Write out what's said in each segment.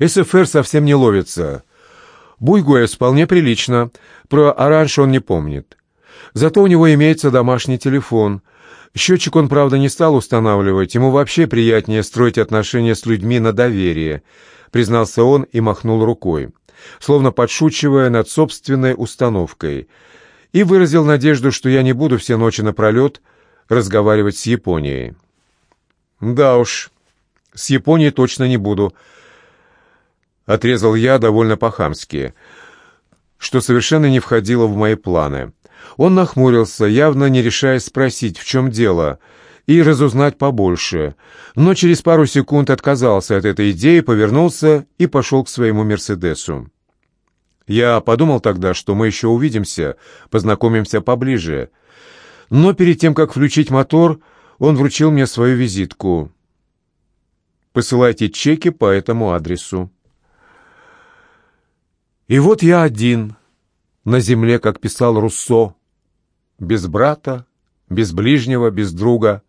СФР совсем не ловится. Буйгоэс вполне прилично. Про оранж он не помнит. Зато у него имеется домашний телефон. Счетчик он, правда, не стал устанавливать. Ему вообще приятнее строить отношения с людьми на доверие, признался он и махнул рукой, словно подшучивая над собственной установкой, и выразил надежду, что я не буду все ночи напролет разговаривать с Японией. «Да уж, с Японией точно не буду», — отрезал я довольно по-хамски, что совершенно не входило в мои планы. Он нахмурился, явно не решаясь спросить, в чем дело, и разузнать побольше, но через пару секунд отказался от этой идеи, повернулся и пошел к своему «Мерседесу». Я подумал тогда, что мы еще увидимся, познакомимся поближе. Но перед тем, как включить мотор, он вручил мне свою визитку. «Посылайте чеки по этому адресу». И вот я один, на земле, как писал Руссо, без брата, без ближнего, без друга,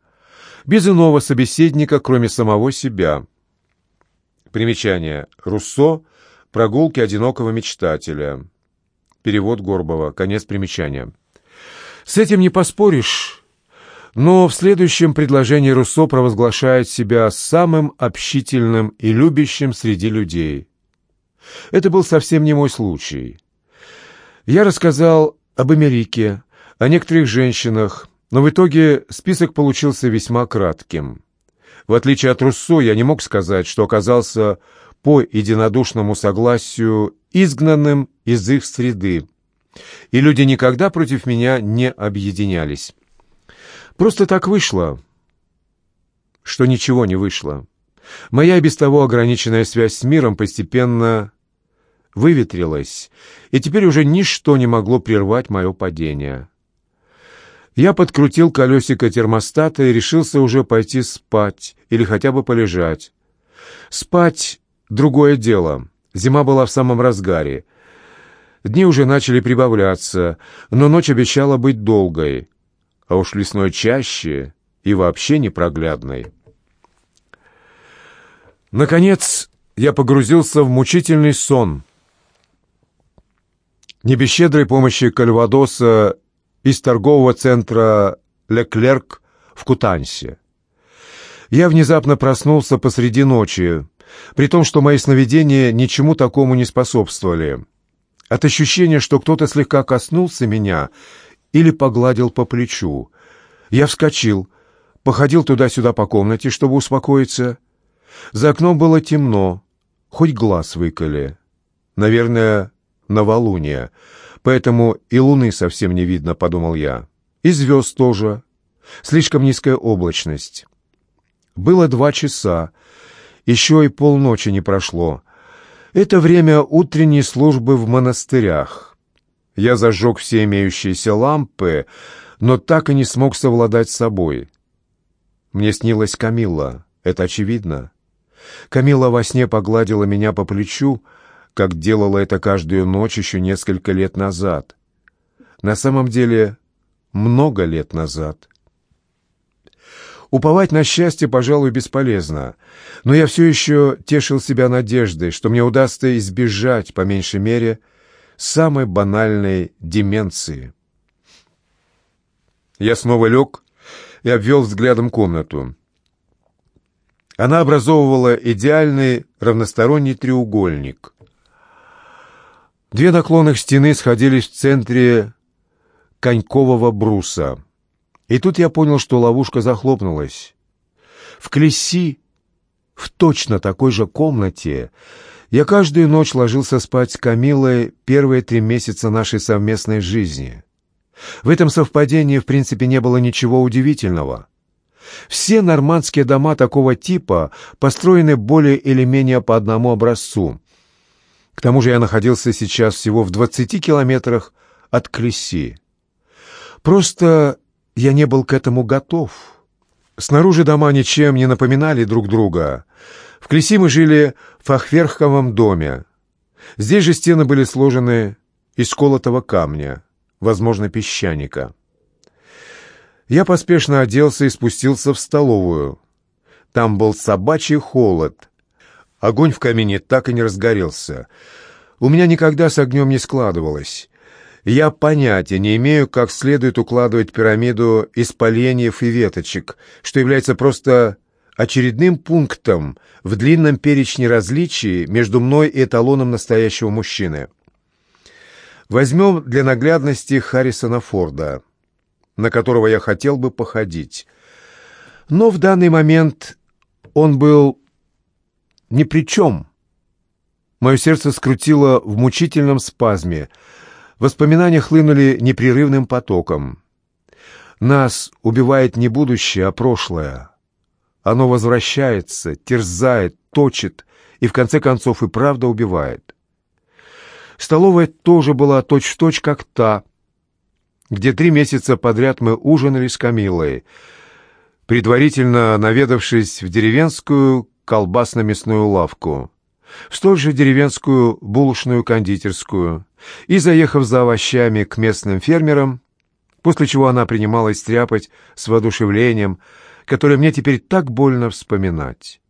без иного собеседника, кроме самого себя. Примечание. Руссо «Прогулки одинокого мечтателя». Перевод Горбова. Конец примечания. С этим не поспоришь, но в следующем предложении Руссо провозглашает себя самым общительным и любящим среди людей. Это был совсем не мой случай. Я рассказал об Америке, о некоторых женщинах, но в итоге список получился весьма кратким. В отличие от Руссо, я не мог сказать, что оказался по единодушному согласию изгнанным из их среды, и люди никогда против меня не объединялись. Просто так вышло, что ничего не вышло. Моя без того ограниченная связь с миром постепенно выветрилась, и теперь уже ничто не могло прервать мое падение. Я подкрутил колесико термостата и решился уже пойти спать или хотя бы полежать. Спать — другое дело. Зима была в самом разгаре. Дни уже начали прибавляться, но ночь обещала быть долгой, а уж лесной чаще и вообще непроглядной. Наконец я погрузился в мучительный сон. Не без щедрой помощи Кальвадоса из торгового центра «Леклерк» в Кутансе. Я внезапно проснулся посреди ночи, при том, что мои сновидения ничему такому не способствовали. От ощущения, что кто-то слегка коснулся меня или погладил по плечу. Я вскочил, походил туда-сюда по комнате, чтобы успокоиться. За окном было темно, хоть глаз выколи. Наверное, новолуние — Поэтому и луны совсем не видно, подумал я. И звезд тоже. Слишком низкая облачность. Было два часа. Еще и полночи не прошло. Это время утренней службы в монастырях. Я зажег все имеющиеся лампы, но так и не смог совладать с собой. Мне снилась Камилла, это очевидно. Камилла во сне погладила меня по плечу, как делала это каждую ночь еще несколько лет назад. На самом деле, много лет назад. Уповать на счастье, пожалуй, бесполезно, но я все еще тешил себя надеждой, что мне удастся избежать, по меньшей мере, самой банальной деменции. Я снова лег и обвел взглядом комнату. Она образовывала идеальный равносторонний треугольник. Две наклонных стены сходились в центре конькового бруса. И тут я понял, что ловушка захлопнулась. В Клесси, в точно такой же комнате, я каждую ночь ложился спать с Камилой первые три месяца нашей совместной жизни. В этом совпадении, в принципе, не было ничего удивительного. Все нормандские дома такого типа построены более или менее по одному образцу — к тому же я находился сейчас всего в двадцати километрах от Клесси. Просто я не был к этому готов. Снаружи дома ничем не напоминали друг друга. В Клесси мы жили в фахверховом доме. Здесь же стены были сложены из колотого камня, возможно, песчаника. Я поспешно оделся и спустился в столовую. Там был собачий холод — Огонь в камине так и не разгорелся. У меня никогда с огнем не складывалось. Я понятия не имею, как следует укладывать пирамиду из поленьев и веточек, что является просто очередным пунктом в длинном перечне различий между мной и эталоном настоящего мужчины. Возьмем для наглядности Харрисона Форда, на которого я хотел бы походить. Но в данный момент он был ни при чем. Мое сердце скрутило в мучительном спазме — Воспоминания хлынули непрерывным потоком. Нас убивает не будущее, а прошлое. Оно возвращается, терзает, точит и в конце концов и правда убивает. Столовая тоже была точь-в-точь, -точь, как та, где три месяца подряд мы ужинали с Камилой, предварительно наведавшись в деревенскую колбасно-мясную лавку в столь же деревенскую булочную кондитерскую и, заехав за овощами к местным фермерам, после чего она принималась стряпать с воодушевлением, которое мне теперь так больно вспоминать.